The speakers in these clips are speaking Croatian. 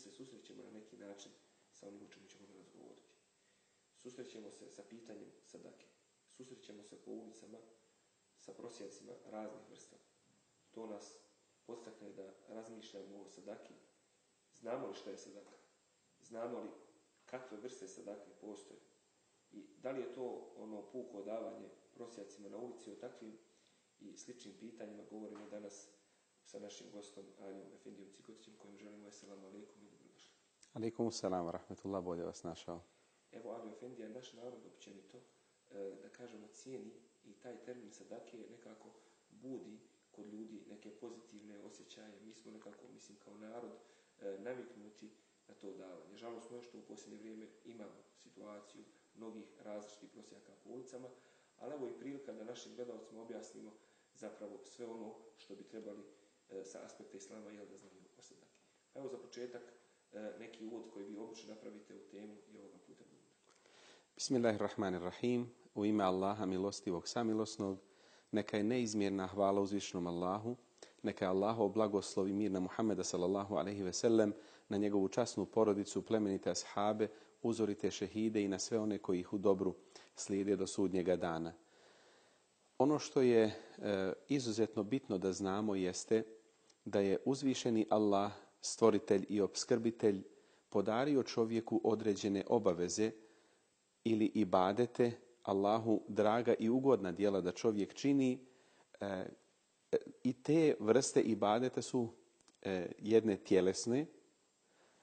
se susrećemo na neki način sa onim o čemu ćemo danas govoriti. Susrećemo se sa pitanjem sadake. Susrećemo se po ulicama sa prosjacima raznih vrsta. To nas podstakne da razmišljamo o sadaki. Znamo li šta je sadaka? Znamo li kakve vrste sadake postoje? I da li je to ono puko davanje prosjacima na ulici o takvim i sličnim pitanjima govorimo danas sa našim gostom Aljom Efendijom Cikotićem kojim želimo Esselamu alaikum Alaikum salam, rahmetullah, bolje vas našao. Evo Aljo Efendija, naš narod općenito, e, da kažemo, cijeni i taj termin sadake nekako budi kod ljudi neke pozitivne osjećaje. Mi smo nekako, mislim, kao narod e, naviknuti na to davanje. Žalostno je što u posljednje vrijeme imamo situaciju mnogih različitih prosjaka po ulicama, ali evo i prilika da našim gledalcima objasnimo zapravo sve ono što bi trebali e, sa aspekta islama jel da znaju o evo za početak neki uvod koji vi obično napravite u temu i ovoga puta Bismillahirrahmanirrahim. U ime Allaha milostivog samilosnog, neka je neizmjerna hvala uzvišnom Allahu, neka je Allahov blagoslov i mir na Muhammeda sallallahu alaihi ve sellem, na njegovu časnu porodicu, plemenite ashabe, uzorite šehide i na sve one koji ih u dobru slijede do sudnjega dana. Ono što je e, izuzetno bitno da znamo jeste da je uzvišeni Allah, stvoritelj i obskrbitelj, podario čovjeku određene obaveze ili ibadete, Allahu draga i ugodna djela da čovjek čini e, i te vrste ibadete su e, jedne tjelesne,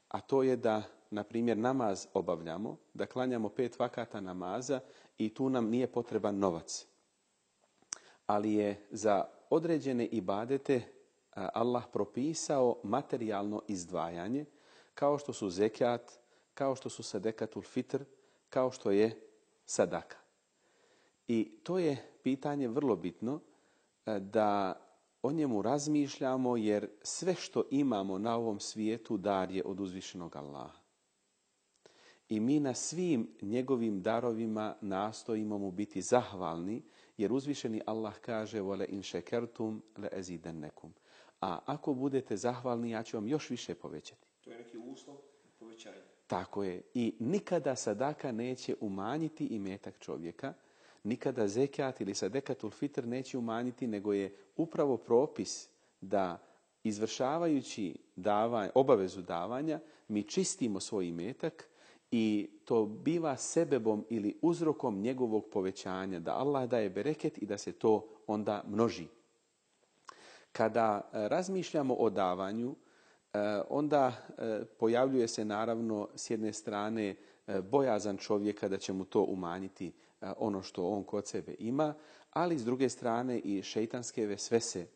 a to je da, na primjer, namaz obavljamo, da klanjamo pet vakata namaza i tu nam nije potreban novac. Ali je za određene ibadete Allah propisao materijalno izdvajanje, kao što su zekat, kao što su sadekatul fitr, kao što je sadaka. I to je pitanje vrlo bitno da o njemu razmišljamo jer sve što imamo na ovom svijetu dar je od uzvišenog Allaha. I mi na svim njegovim darovima nastojimo mu biti zahvalni jer uzvišeni Allah kaže šekertum le ezidennekum. A ako budete zahvalni, ja ću vam još više povećati. To je neki uslov povećanja. Tako je. I nikada sadaka neće umanjiti imetak čovjeka, nikada zekat ili sadekatul fitr neće umanjiti, nego je upravo propis da izvršavajući davanje, obavezu davanja, mi čistimo svoj imetak i to biva sebebom ili uzrokom njegovog povećanja, da Allah daje bereket i da se to onda množi. Kada e, razmišljamo o davanju, e, onda e, pojavljuje se naravno s jedne strane bojazan čovjeka da će mu to umanjiti ono što on kod sebe ima, ali s druge strane i šeitanske vesvese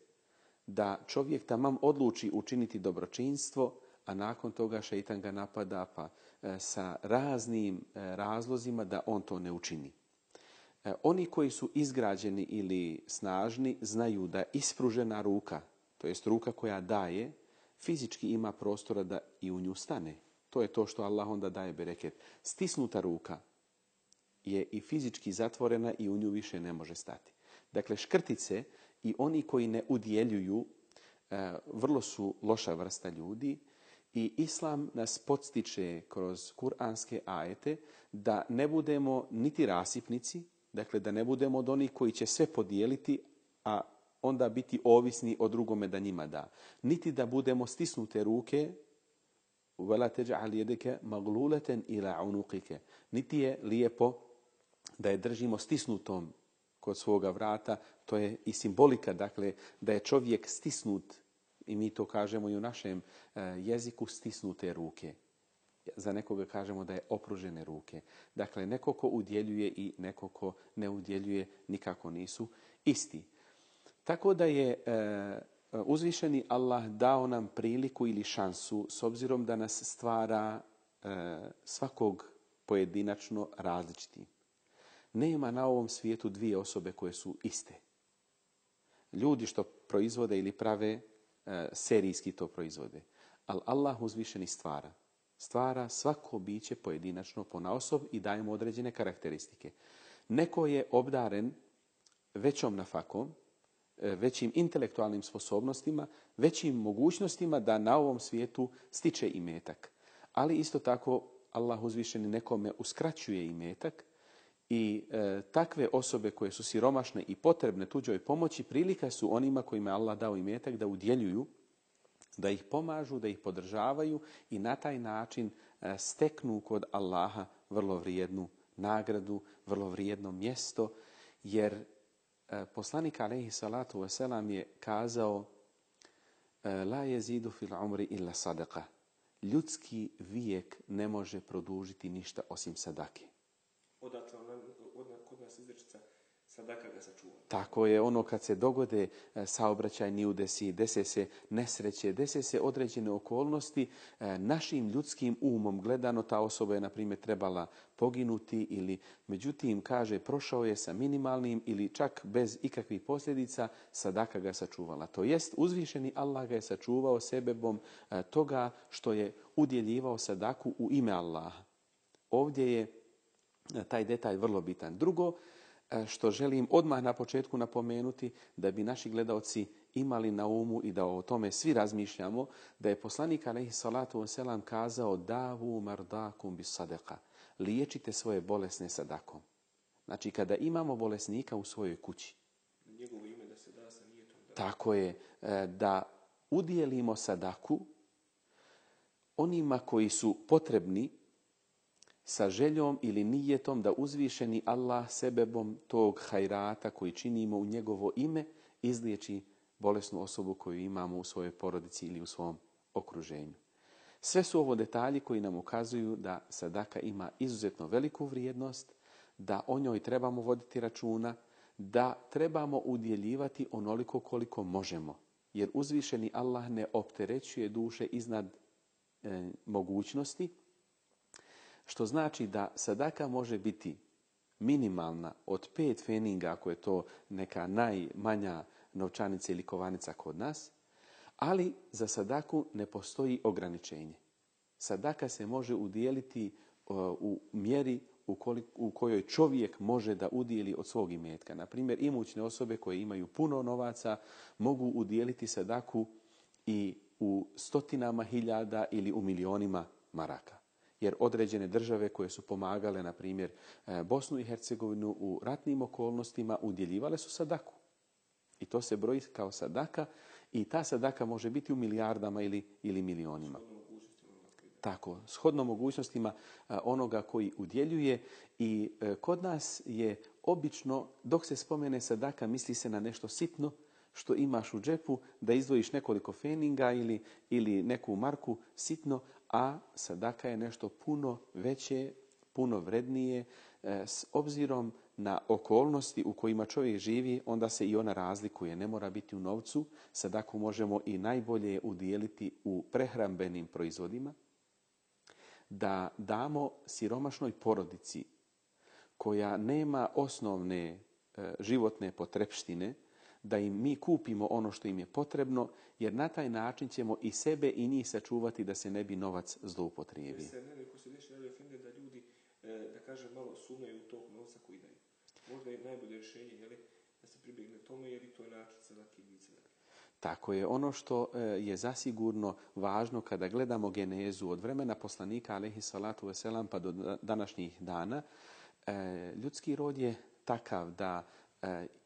da čovjek tamam odluči učiniti dobročinstvo, a nakon toga šeitan ga napada pa sa raznim razlozima da on to ne učini. E, oni koji su izgrađeni ili snažni znaju da ispružena ruka, to jest ruka koja daje, fizički ima prostora da i u nju stane. To je to što Allah onda daje bereket. Stisnuta ruka je i fizički zatvorena i u nju više ne može stati. Dakle, škrtice i oni koji ne udjeljuju e, vrlo su loša vrsta ljudi i Islam nas podstiče kroz kuranske ajete da ne budemo niti rasipnici, Dakle, da ne budemo od onih koji će sve podijeliti, a onda biti ovisni o drugome da njima da. Niti da budemo stisnute ruke, Niti je lijepo da je držimo stisnutom kod svoga vrata. To je i simbolika, dakle, da je čovjek stisnut, i mi to kažemo i u našem eh, jeziku, stisnute ruke za nekoga kažemo da je opružene ruke. Dakle, neko ko udjeljuje i neko ko ne udjeljuje nikako nisu isti. Tako da je e, uzvišeni Allah dao nam priliku ili šansu s obzirom da nas stvara e, svakog pojedinačno različiti. Nema na ovom svijetu dvije osobe koje su iste. Ljudi što proizvode ili prave e, serijski to proizvode. Ali Allah uzvišeni stvara stvara svako biće pojedinačno po osob i daje mu određene karakteristike. Neko je obdaren većom nafakom, e, većim intelektualnim sposobnostima, većim mogućnostima da na ovom svijetu stiče imetak. Ali isto tako Allah uzvišeni nekome uskraćuje imetak i e, takve osobe koje su siromašne i potrebne tuđoj pomoći prilika su onima kojima je Allah dao imetak da udjeljuju, da ih pomažu, da ih podržavaju i na taj način e, steknu kod Allaha vrlo vrijednu nagradu, vrlo vrijedno mjesto, jer e, poslanik alaihi salatu wasalam je kazao e, La jezidu fil umri illa sadaka. Ljudski vijek ne može produžiti ništa osim sadake. Odatle kod nas izrečica sadaka ga sačuva. Tako je ono kad se dogode e, saobraćajni udesi, dese se nesreće, dese se određene okolnosti, e, našim ljudskim umom gledano ta osoba je na primjer trebala poginuti ili međutim kaže prošao je sa minimalnim ili čak bez ikakvih posljedica, sadaka ga sačuvala. To jest uzvišeni Allah ga je sačuvao sebebom e, toga što je udjeljivao sadaku u ime Allaha. Ovdje je taj detalj vrlo bitan. Drugo, što želim odmah na početku napomenuti da bi naši gledaoci imali na umu i da o tome svi razmišljamo, da je poslanik alaihi salatu wasalam kazao davu mardakum bis sadaka. Liječite svoje bolesne sadakom. Znači kada imamo bolesnika u svojoj kući. Njegovo ime da se da sa nijetom. Tako je, e, da udijelimo sadaku onima koji su potrebni sa željom ili nijetom da uzvišeni Allah sebebom tog hajrata koji činimo u njegovo ime izliječi bolesnu osobu koju imamo u svojoj porodici ili u svom okruženju. Sve su ovo detalji koji nam ukazuju da sadaka ima izuzetno veliku vrijednost, da o njoj trebamo voditi računa, da trebamo udjeljivati onoliko koliko možemo. Jer uzvišeni Allah ne opterećuje duše iznad e, mogućnosti, što znači da sadaka može biti minimalna od pet feninga, ako je to neka najmanja novčanica ili kovanica kod nas, ali za sadaku ne postoji ograničenje. Sadaka se može udijeliti u mjeri u kojoj čovjek može da udijeli od svog imetka. Na primjer, imućne osobe koje imaju puno novaca mogu udijeliti sadaku i u stotinama hiljada ili u milionima maraka jer određene države koje su pomagale, na primjer, e, Bosnu i Hercegovinu u ratnim okolnostima udjeljivale su sadaku. I to se broji kao sadaka i ta sadaka može biti u milijardama ili, ili milionima. Tako, shodno mogućnostima e, onoga koji udjeljuje i e, kod nas je obično, dok se spomene sadaka, misli se na nešto sitno, što imaš u džepu, da izdvojiš nekoliko feninga ili, ili neku marku sitno, a sadaka je nešto puno veće, puno vrednije, e, s obzirom na okolnosti u kojima čovjek živi, onda se i ona razlikuje. Ne mora biti u novcu, sadaku možemo i najbolje udijeliti u prehrambenim proizvodima, da damo siromašnoj porodici koja nema osnovne e, životne potrepštine, da im mi kupimo ono što im je potrebno, jer na taj način ćemo i sebe i njih sačuvati da se ne bi novac zloupotrijebio. Se ne dešava da ljudi, e, da kažem, malo sumnjaju u tog novca koji daju. Možda je najbolje rješenje jeli, da se pribjegne tome, jer i to je način sadake i Tako je. Ono što e, je zasigurno važno kada gledamo genezu od vremena poslanika, alaihi salatu veselam, pa do današnjih dana, e, ljudski rod je takav da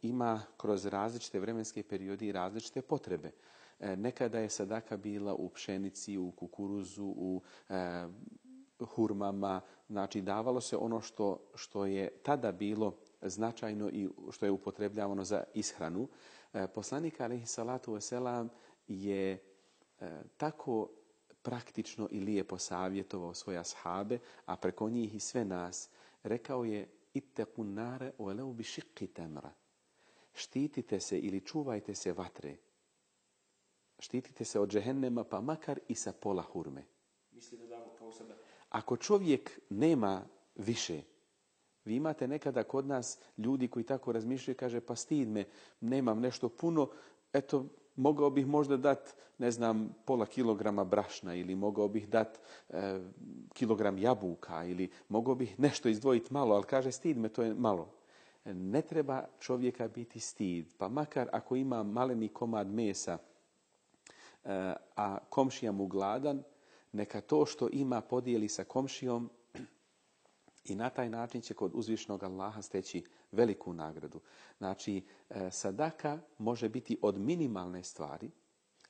ima kroz različite vremenske periode i različite potrebe. E, nekada je sadaka bila u pšenici, u kukuruzu, u e, hurmama, znači davalo se ono što, što je tada bilo značajno i što je upotrebljavano za ishranu. Poslanik alaihi salatu wasalam je tako praktično i lijepo savjetovao svoje ashabe, a preko njih i sve nas, rekao je ittaqu nare walau bi shiqqi tamra. Štitite se ili čuvajte se vatre. Štitite se od džehennema pa makar i sa pola hurme. Ako čovjek nema više, vi imate nekada kod nas ljudi koji tako razmišljaju kaže pa stid me, nemam nešto puno, eto mogao bih možda dat, ne znam, pola kilograma brašna ili mogao bih dat e, kilogram jabuka ili mogao bih nešto izdvojiti malo, ali kaže stid me, to je malo. ne treba čovjeka biti stid, pa makar ako ima maleni komad mesa, e, a komšija mu gladan, neka to što ima podijeli sa komšijom i na taj način će kod uzvišnog Allaha steći veliku nagradu. Znači, e, sadaka može biti od minimalne stvari,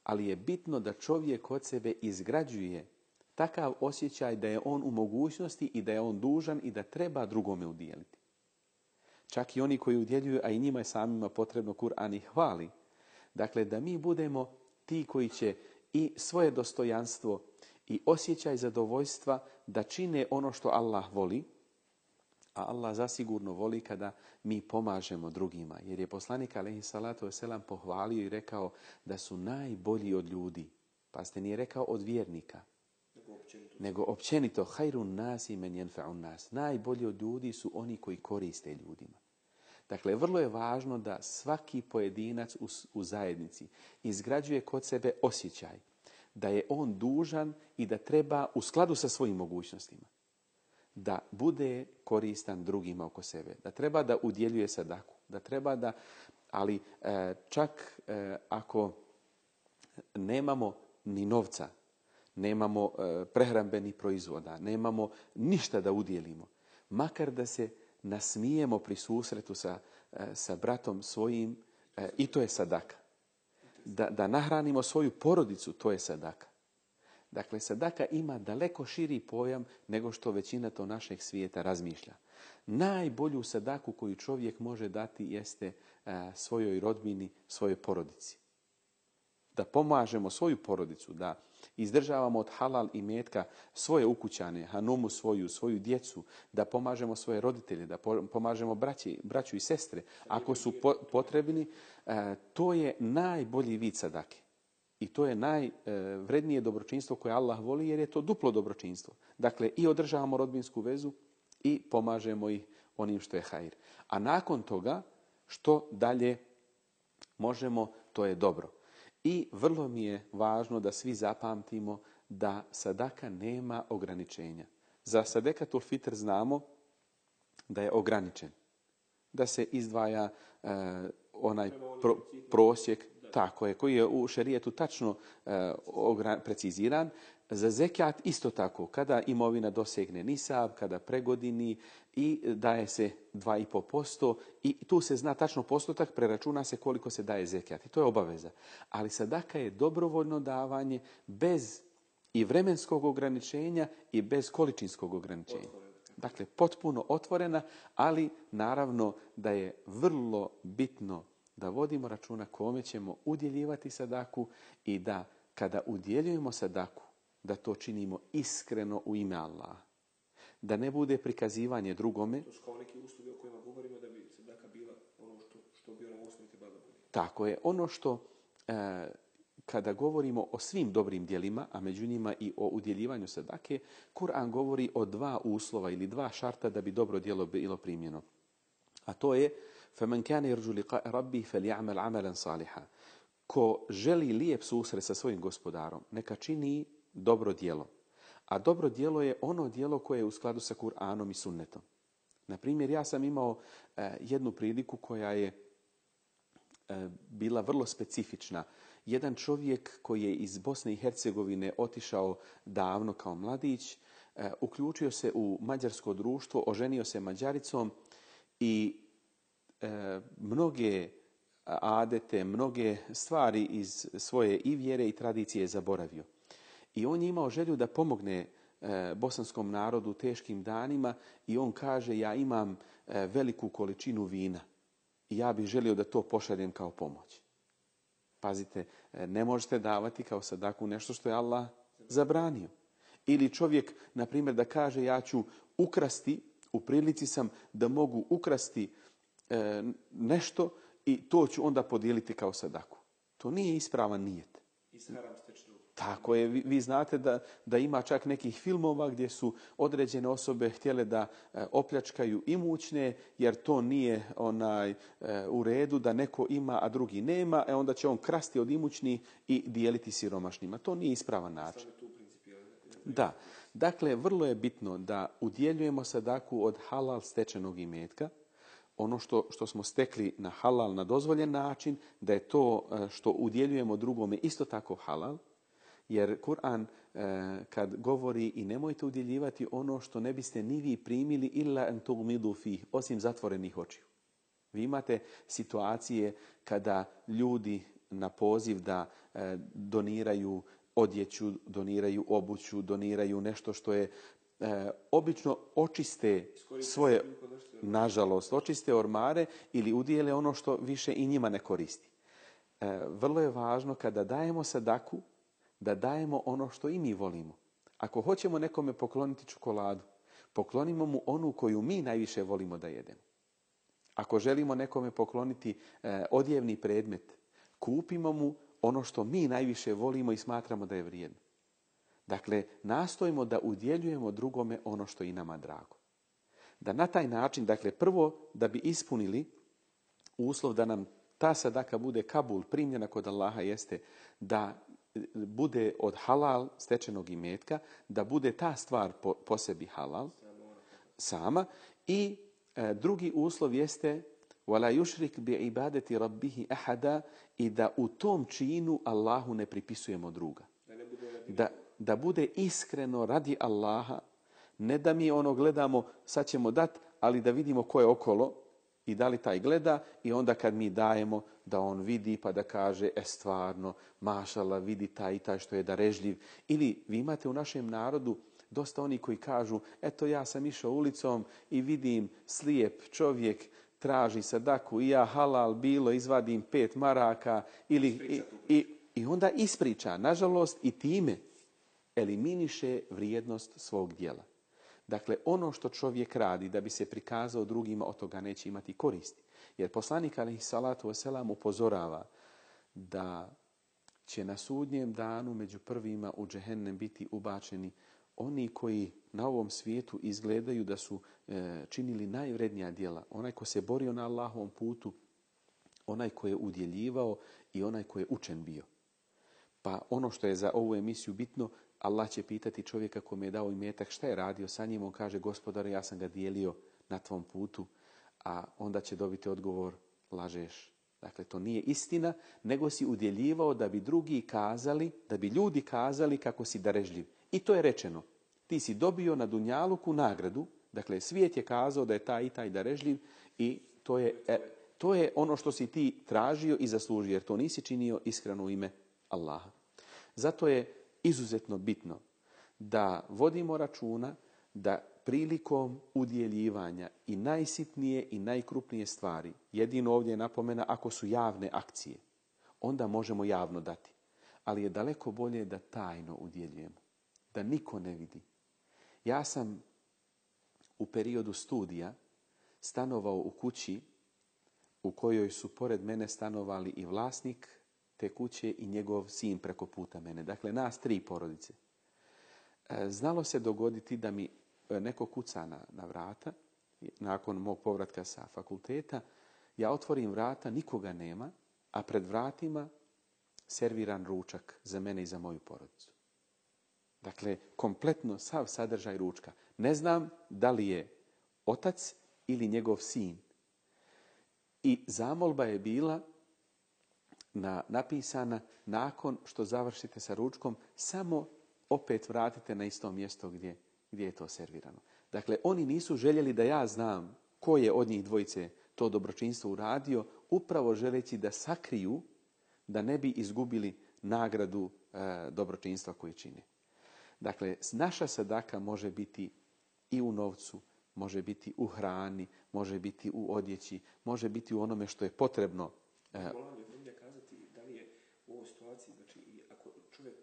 ali je bitno da čovjek od sebe izgrađuje takav osjećaj da je on u mogućnosti i da je on dužan i da treba drugome udjeliti. Čak i oni koji udjeljuju, a i njima je samima potrebno Kur'an i hvali. Dakle, da mi budemo ti koji će i svoje dostojanstvo i osjećaj zadovoljstva da čine ono što Allah voli, a Allah zasigurno voli kada mi pomažemo drugima. Jer je poslanik alaihi salatu wasalam pohvalio i rekao da su najbolji od ljudi. Pa ste nije rekao od vjernika. Nego općenito. hajrun nas i men nas. Najbolji od ljudi su oni koji koriste ljudima. Dakle, vrlo je važno da svaki pojedinac u, u zajednici izgrađuje kod sebe osjećaj da je on dužan i da treba u skladu sa svojim mogućnostima da bude koristan drugima oko sebe, da treba da udjeljuje sadaku, da treba da, ali e, čak e, ako nemamo ni novca, nemamo e, prehrambenih proizvoda, nemamo ništa da udjelimo, makar da se nasmijemo pri susretu sa, sa bratom svojim, i to je sadaka. Da, da nahranimo svoju porodicu, to je sadaka. Dakle, sadaka ima daleko širi pojam nego što većina to našeg svijeta razmišlja. Najbolju sadaku koju čovjek može dati jeste e, svojoj rodbini, svojoj porodici. Da pomažemo svoju porodicu, da izdržavamo od halal i metka svoje ukućane, hanumu svoju, svoju djecu, da pomažemo svoje roditelje, da pomažemo braći, braću i sestre. Ako su potrebni, e, to je najbolji vid sadake. I to je najvrednije dobročinstvo koje Allah voli jer je to duplo dobročinstvo. Dakle, i održavamo rodbinsku vezu i pomažemo ih onim što je hajr. A nakon toga, što dalje možemo, to je dobro. I vrlo mi je važno da svi zapamtimo da sadaka nema ograničenja. Za sadekatul fitr znamo da je ograničen. Da se izdvaja e, onaj prosjek tako je, koji je u šerijetu tačno e, preciziran. Za zekijat isto tako, kada imovina dosegne nisab, kada pregodini i daje se 2,5% i tu se zna tačno postotak, preračuna se koliko se daje zekijat i to je obaveza. Ali sadaka je dobrovoljno davanje bez i vremenskog ograničenja i bez količinskog ograničenja. Dakle, potpuno otvorena, ali naravno da je vrlo bitno da vodimo računa kome ćemo udjeljivati sadaku i da kada udjeljujemo sadaku, da to činimo iskreno u ime Allaha. Da ne bude prikazivanje drugome. To su kao neki usluge o kojima govorimo da bi sadaka bila ono što, što bi osnovi Tako je. Ono što e, kada govorimo o svim dobrim djelima, a među njima i o udjeljivanju sadake, Kur'an govori o dva uslova ili dva šarta da bi dobro djelo bilo primjeno. A to je فَمَنْ كَانَ يَرْجُ لِقَاءَ رَبِّهِ فَلْيَعْمَلْ عَمَلًا صَالِحًا Ko želi lijep susret sa svojim gospodarom, neka čini dobro djelo. A dobro djelo je ono djelo koje je u skladu sa Kur'anom i sunnetom. Na primjer, ja sam imao e, jednu priliku koja je e, bila vrlo specifična. Jedan čovjek koji je iz Bosne i Hercegovine otišao davno kao mladić, e, uključio se u mađarsko društvo, oženio se mađaricom i E, mnoge adete, mnoge stvari iz svoje i vjere i tradicije zaboravio. I on je imao želju da pomogne e, bosanskom narodu teškim danima i on kaže ja imam e, veliku količinu vina i ja bih želio da to pošaljem kao pomoć. Pazite, ne možete davati kao sadaku nešto što je Allah zabranio. Ili čovjek, na primjer, da kaže ja ću ukrasti, u prilici sam da mogu ukrasti E, nešto i to ću onda podijeliti kao sadaku. To nije ispravan nijet. Tako je, vi, znate da, da ima čak nekih filmova gdje su određene osobe htjele da e, opljačkaju imućne jer to nije onaj e, u redu da neko ima, a drugi nema, e onda će on krasti od imućnih i dijeliti siromašnima. To nije ispravan način. Da. Dakle, vrlo je bitno da udjeljujemo sadaku od halal stečenog imetka, ono što, što smo stekli na halal, na dozvoljen način, da je to e, što udjeljujemo drugome isto tako halal, jer Kur'an e, kad govori i nemojte udjeljivati ono što ne biste ni vi primili illa en tugmidu fih, osim zatvorenih očiju. Vi imate situacije kada ljudi na poziv da e, doniraju odjeću, doniraju obuću, doniraju nešto što je obično očiste svoje, nažalost, očiste ormare ili udijele ono što više i njima ne koristi. E, vrlo je važno kada dajemo sadaku, da dajemo ono što i mi volimo. Ako hoćemo nekome pokloniti čokoladu, poklonimo mu onu koju mi najviše volimo da jedemo. Ako želimo nekome pokloniti e, odjevni predmet, kupimo mu ono što mi najviše volimo i smatramo da je vrijedno. Dakle, nastojimo da udjeljujemo drugome ono što i nama drago. Da na taj način, dakle, prvo da bi ispunili uslov da nam ta sadaka bude kabul primljena kod Allaha jeste da bude od halal stečenog imetka, da bude ta stvar po, sebi halal sama i e, drugi uslov jeste wala yushrik bi ibadati rabbihi ahada i da u tom činu Allahu ne pripisujemo druga. Da, da bude iskreno radi Allaha, ne da mi ono gledamo, sad ćemo dat, ali da vidimo ko je okolo i da li taj gleda i onda kad mi dajemo da on vidi pa da kaže e stvarno, mašala, vidi taj i taj što je darežljiv. Ili vi imate u našem narodu dosta oni koji kažu eto ja sam išao ulicom i vidim slijep čovjek traži sadaku i ja halal bilo izvadim pet maraka ili i, i, i onda ispriča. Nažalost i time eliminiše vrijednost svog dijela. Dakle, ono što čovjek radi da bi se prikazao drugima, od toga neće imati koristi. Jer poslanik alaihi salatu wasalam upozorava da će na sudnjem danu među prvima u džehennem biti ubačeni oni koji na ovom svijetu izgledaju da su e, činili najvrednija djela. Onaj ko se borio na Allahovom putu, onaj ko je udjeljivao i onaj ko je učen bio. Pa ono što je za ovu emisiju bitno, Allah će pitati čovjeka kome je dao imetak šta je radio sa njim. On kaže, gospodare, ja sam ga dijelio na tvom putu. A onda će dobiti odgovor, lažeš. Dakle, to nije istina, nego si udjeljivao da bi drugi kazali, da bi ljudi kazali kako si darežljiv. I to je rečeno. Ti si dobio na Dunjaluku nagradu, dakle svijet je kazao da je taj i taj darežljiv i to je, e, to je ono što si ti tražio i zaslužio, jer to nisi činio iskreno u ime Allaha. Zato je izuzetno bitno da vodimo računa da prilikom udjeljivanja i najsitnije i najkrupnije stvari, jedino ovdje je napomena ako su javne akcije, onda možemo javno dati. Ali je daleko bolje da tajno udjeljujemo da niko ne vidi. Ja sam u periodu studija stanovao u kući u kojoj su pored mene stanovali i vlasnik te kuće i njegov sin preko puta mene. Dakle, nas tri porodice. E, znalo se dogoditi da mi e, neko kuca na, na vrata, nakon mog povratka sa fakulteta, ja otvorim vrata, nikoga nema, a pred vratima serviran ručak za mene i za moju porodicu. Dakle, kompletno sav sadržaj ručka. Ne znam da li je otac ili njegov sin. I zamolba je bila na, napisana nakon što završite sa ručkom, samo opet vratite na isto mjesto gdje, gdje je to servirano. Dakle, oni nisu željeli da ja znam ko je od njih dvojice to dobročinstvo uradio, upravo želeći da sakriju da ne bi izgubili nagradu e, dobročinstva koje čine. Dakle, naša sadaka može biti i u novcu, može biti u hrani, može biti u odjeći, može biti u onome što je potrebno. je kazati da li je u ovoj situaciji, znači ako čovjek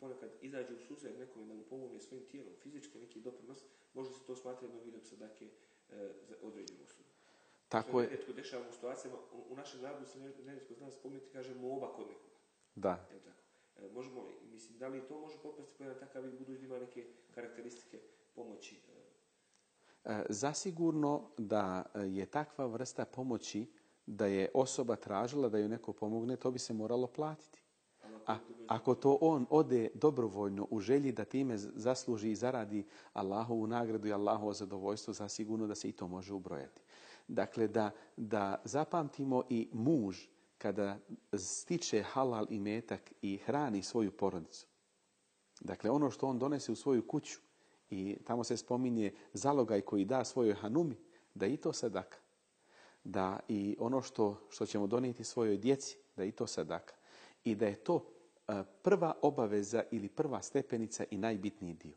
ponekad izađe u susret nekome da mu pomogne svojim tijelom, fizički neki doprinos, može se to smatrati jednom vidom sadake e, za određenu osobu. Tako je. Etko dešava u situacijama, u našem narodu se nerijetko zna spomenuti, kaže moba kod nekoga. Da. tako? E, možemo, mislim, da li to može popasti po jedan takav vid budući ima neke karakteristike pomoći? E? E, zasigurno da je takva vrsta pomoći da je osoba tražila da ju neko pomogne, to bi se moralo platiti. A ako to on ode dobrovoljno u želji da time zasluži i zaradi Allahovu nagradu i Allahovo zadovoljstvo, zasigurno da se i to može ubrojati. Dakle, da, da zapamtimo i muž kada stiče halal i metak i hrani svoju porodicu. Dakle, ono što on donese u svoju kuću i tamo se spominje zalogaj koji da svojoj hanumi, da i to sadaka. Da i ono što, što ćemo donijeti svojoj djeci, da i to sadaka. I da je to prva obaveza ili prva stepenica i najbitniji dio.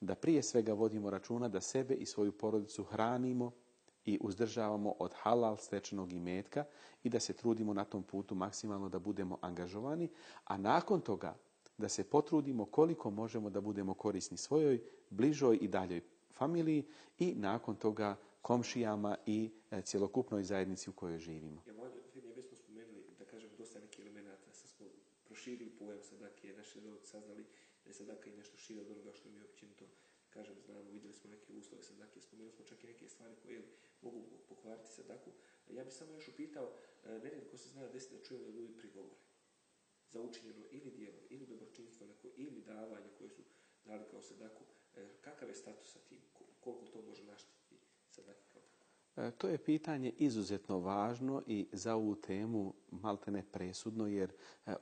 Da prije svega vodimo računa da sebe i svoju porodicu hranimo i uzdržavamo od halal stečenog imetka i da se trudimo na tom putu maksimalno da budemo angažovani, a nakon toga da se potrudimo koliko možemo da budemo korisni svojoj bližoj i daljoj familiji i nakon toga komšijama i e, cjelokupnoj zajednici u kojoj živimo. Ja moram, već smo spomenuli, da kažem, dosta nekih elemenata, sad proširili pojam sadake, naši rodci saznali da je sadaka i nešto šire od onoga što mi općenito kažem, znamo, vidjeli smo neke uslove sadake, spomenuli smo čak i neke stvari koje mogu pokvariti sadaku. Ja bih samo još upitao, e, nerijetko se zna desiti da čujemo ljudi prigovore za učinjeno ili dijelo, ili dobročinstvo neko, ili davanje koje su dali kao sadaku. E, kakav je status sa tim? Koliko to može naštiti sadake kao to je pitanje izuzetno važno i za ovu temu maltene presudno, jer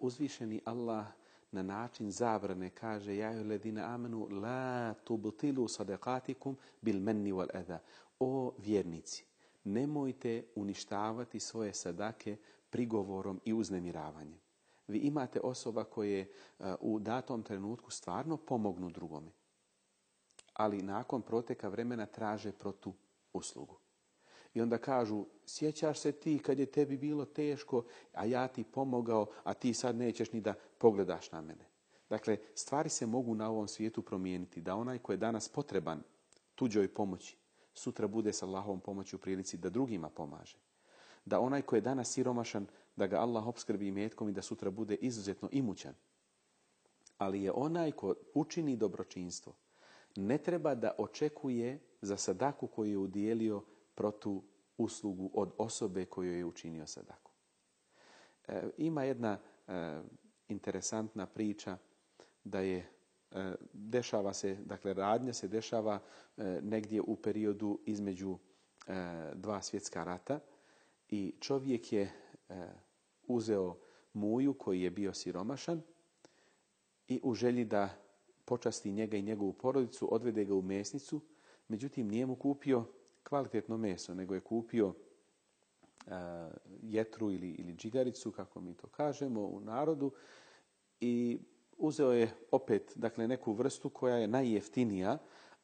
uzvišeni Allah na način zabrane kaže ja ledina amenu la tubtilu sadaqatikum bil menni wal adha. O vjernici, nemojte uništavati svoje sadake prigovorom i uznemiravanjem. Vi imate osoba koje e, u datom trenutku stvarno pomognu drugome, ali nakon proteka vremena traže protu uslugu. I onda kažu, sjećaš se ti kad je tebi bilo teško, a ja ti pomogao, a ti sad nećeš ni da pogledaš na mene. Dakle, stvari se mogu na ovom svijetu promijeniti, da onaj koji je danas potreban tuđoj pomoći, sutra bude sa Allahovom pomoći u prilici da drugima pomaže. Da onaj koji je danas siromašan, da ga Allah opskrbi metkom i da sutra bude izuzetno imućan. Ali je onaj ko učini dobročinstvo, ne treba da očekuje za sadaku koju je udijelio protu uslugu od osobe koju je učinio sadaku. E, ima jedna e, interesantna priča da je e, dešava se, dakle radnja se dešava e, negdje u periodu između dva svjetska rata i čovjek je uzeo muju koji je bio siromašan i u želji da počasti njega i njegovu porodicu odvede ga u mesnicu, međutim nije mu kupio kvalitetno meso, nego je kupio jetru ili, ili džigaricu, kako mi to kažemo u narodu, i uzeo je opet dakle, neku vrstu koja je najjeftinija,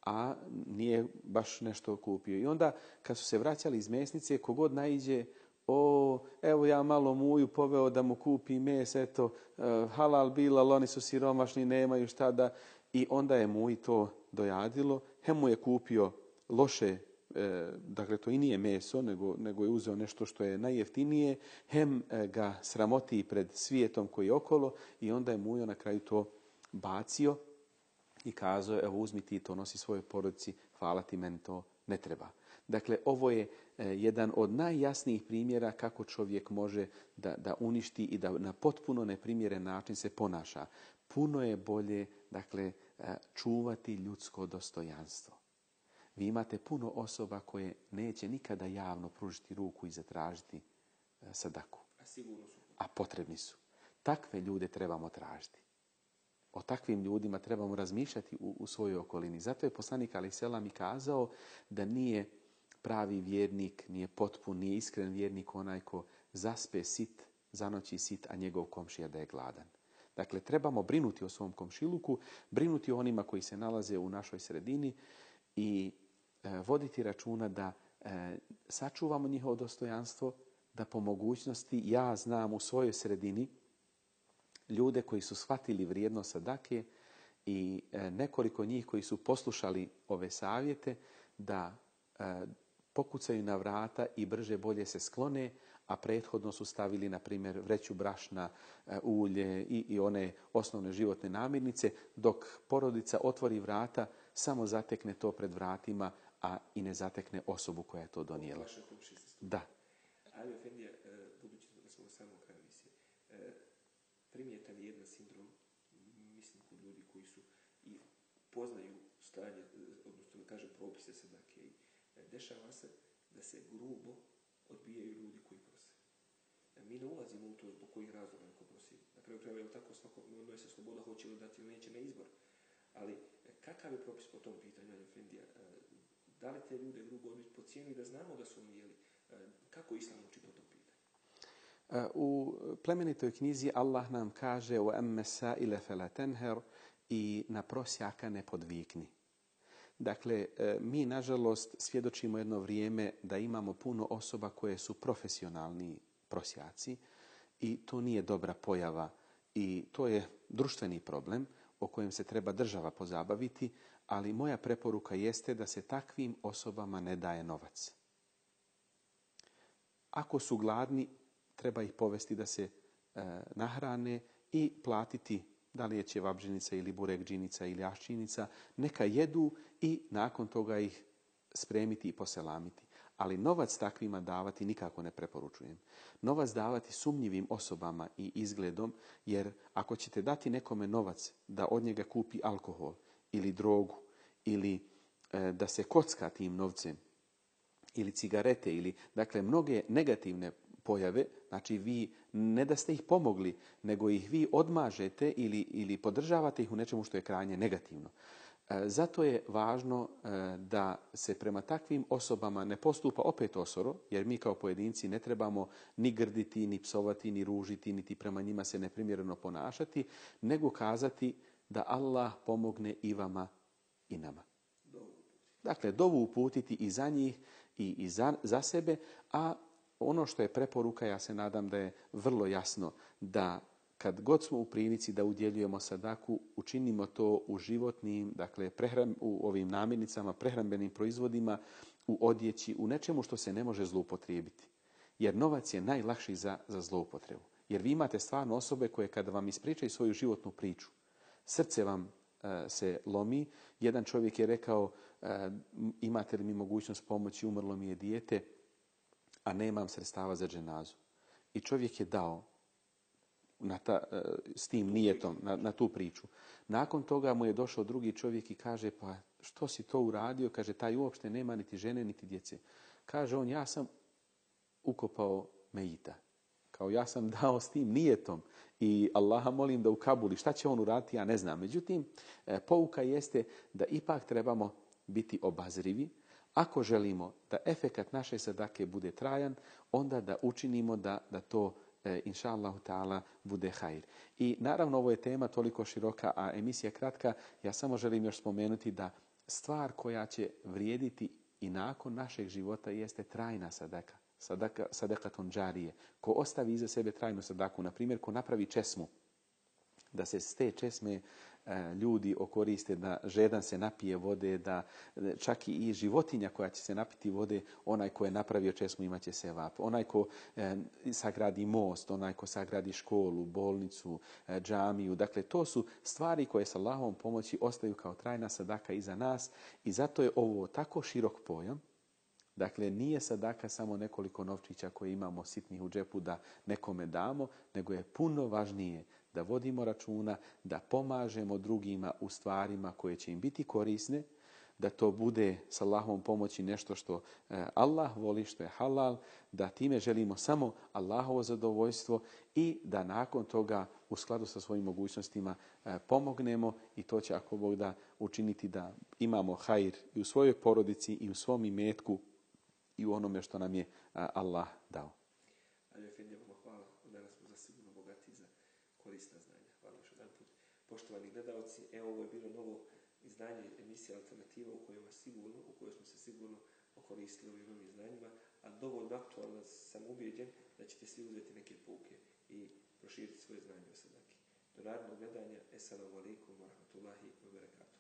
a nije baš nešto kupio. I onda kad su se vraćali iz mesnice, kogod naiđe, o, evo ja malo muju poveo da mu kupi mes, eto, e, halal bila, ali oni su siromašni, nemaju šta da... I onda je mu i to dojadilo. Hem mu je kupio loše E, dakle to i nije meso, nego, nego je uzeo nešto što je najjeftinije, hem e, ga sramoti pred svijetom koji je okolo i onda je Mujo na kraju to bacio i kazao, evo uzmi ti to, nosi svojoj porodici, hvala ti, meni to ne treba. Dakle, ovo je e, jedan od najjasnijih primjera kako čovjek može da, da uništi i da na potpuno neprimjeren način se ponaša. Puno je bolje, dakle, čuvati ljudsko dostojanstvo. Vi imate puno osoba koje neće nikada javno pružiti ruku i zatražiti e, sadaku. A sigurno su. A potrebni su. Takve ljude trebamo tražiti. O takvim ljudima trebamo razmišljati u, u svojoj okolini. Zato je poslanik Ali Selam i kazao da nije pravi vjernik, nije potpun, nije iskren vjernik onaj ko zaspe sit, zanoći sit, a njegov komšija da je gladan. Dakle, trebamo brinuti o svom komšiluku, brinuti o onima koji se nalaze u našoj sredini i voditi računa da e, sačuvamo njihovo dostojanstvo, da po mogućnosti ja znam u svojoj sredini ljude koji su shvatili vrijednost sadake i e, nekoliko njih koji su poslušali ove savjete da pokucaju na vrata i brže bolje se sklone, a prethodno su stavili, na primjer, vreću brašna, ulje i, i one osnovne životne namirnice, dok porodica otvori vrata, samo zatekne to pred vratima, a i ne zatekne osobu koja je to donijela. Da. Ali, Efendija, e, budući da smo u samom kraju e, primijetan je jedan sindrom, mislim, kod ljudi koji su i poznaju stanje, odnosno da kažem propise sadake i e, dešava se da se grubo odbijaju ljudi koji prose. E, mi ne ulazimo u to zbog kojih razloga neko prosi. Na kraju krajeva je tako svako ima se sloboda hoće li dati ili neće na izbor. Ali e, kakav je propis po tom pitanju, Efendija? Da li te ljude grubo da znamo da su oni jeli? Kako islam uči po tom pitanju? U plemenitoj knjizi Allah nam kaže u emmesa ile tenher i na prosjaka ne podvikni. Dakle, e, mi nažalost svjedočimo jedno vrijeme da imamo puno osoba koje su profesionalni prosjaci i to nije dobra pojava i to je društveni problem o kojem se treba država pozabaviti, ali moja preporuka jeste da se takvim osobama ne daje novac. Ako su gladni, treba ih povesti da se e, nahrane i platiti da li je ćevabđenica ili burek džinica ili aščinica, neka jedu i nakon toga ih spremiti i poselamiti. Ali novac takvima davati nikako ne preporučujem. Novac davati sumnjivim osobama i izgledom, jer ako ćete dati nekome novac da od njega kupi alkohol ili drogu ili e, da se kocka tim novcem ili cigarete ili dakle mnoge negativne pojave, znači vi ne da ste ih pomogli, nego ih vi odmažete ili, ili podržavate ih u nečemu što je krajnje negativno. E, zato je važno e, da se prema takvim osobama ne postupa opet osoro, jer mi kao pojedinci ne trebamo ni grditi, ni psovati, ni ružiti, niti prema njima se neprimjereno ponašati, nego kazati da Allah pomogne i vama i nama. Dakle, dovu uputiti i za njih i, i za, za sebe, a ono što je preporuka, ja se nadam da je vrlo jasno, da kad god smo u prilici da udjeljujemo sadaku, učinimo to u životnim, dakle u ovim namirnicama, prehrambenim proizvodima, u odjeći, u nečemu što se ne može zloupotrijebiti. Jer novac je najlakši za, za zloupotrebu. Jer vi imate stvarno osobe koje kada vam ispričaju svoju životnu priču, srce vam e, se lomi. Jedan čovjek je rekao, e, imate li mi mogućnost pomoći, umrlo mi je dijete, a nemam sredstava za dženazu. I čovjek je dao na ta, e, s tim nijetom, na, na tu priču. Nakon toga mu je došao drugi čovjek i kaže, pa što si to uradio? Kaže, taj uopšte nema niti žene, niti djece. Kaže on, ja sam ukopao Mejita. Kao ja sam dao s tim nijetom i Allaha molim da u Kabuli. Šta će on uraditi, ja ne znam. Međutim, e, pouka jeste da ipak trebamo biti obazrivi, ako želimo da efekat naše sadake bude trajan, onda da učinimo da, da to e, inša Allahu ta'ala bude hajr. I naravno ovo je tema toliko široka, a emisija kratka. Ja samo želim još spomenuti da stvar koja će vrijediti i nakon našeg života jeste trajna sadaka. Sadaka, sadakaton džarije. Ko ostavi iza sebe trajnu sadaku, na primjer ko napravi česmu, da se s te česme E, ljudi okoriste da žedan se napije vode, da čak i životinja koja će se napiti vode, onaj ko je napravio česmu imat će se vap. Onaj ko e, sagradi most, onaj ko sagradi školu, bolnicu, e, džamiju. Dakle, to su stvari koje sa Allahovom pomoći ostaju kao trajna sadaka iza nas i zato je ovo tako širok pojam Dakle, nije sadaka samo nekoliko novčića koje imamo sitnih u džepu da nekome damo, nego je puno važnije da vodimo računa, da pomažemo drugima u stvarima koje će im biti korisne, da to bude s Allahom pomoći nešto što e, Allah voli, što je halal, da time želimo samo Allahovo zadovoljstvo i da nakon toga u skladu sa svojim mogućnostima e, pomognemo i to će ako Bog da učiniti da imamo hajr i u svojoj porodici i u svom imetku i u onome što nam je Allah dao. Poštovani gledalci, evo ovo je bilo novo izdanje emisije Alternativa u kojoj, sigurno, u kojoj smo se sigurno okoristili ovim novim znanjima, a dovoljno aktualno sam ubijeđen da ćete svi uzeti neke pouke i proširiti svoje znanje o sadaki. Do narednog gledanja, esalamu alaikum wa rahmatullahi wa barakatuh.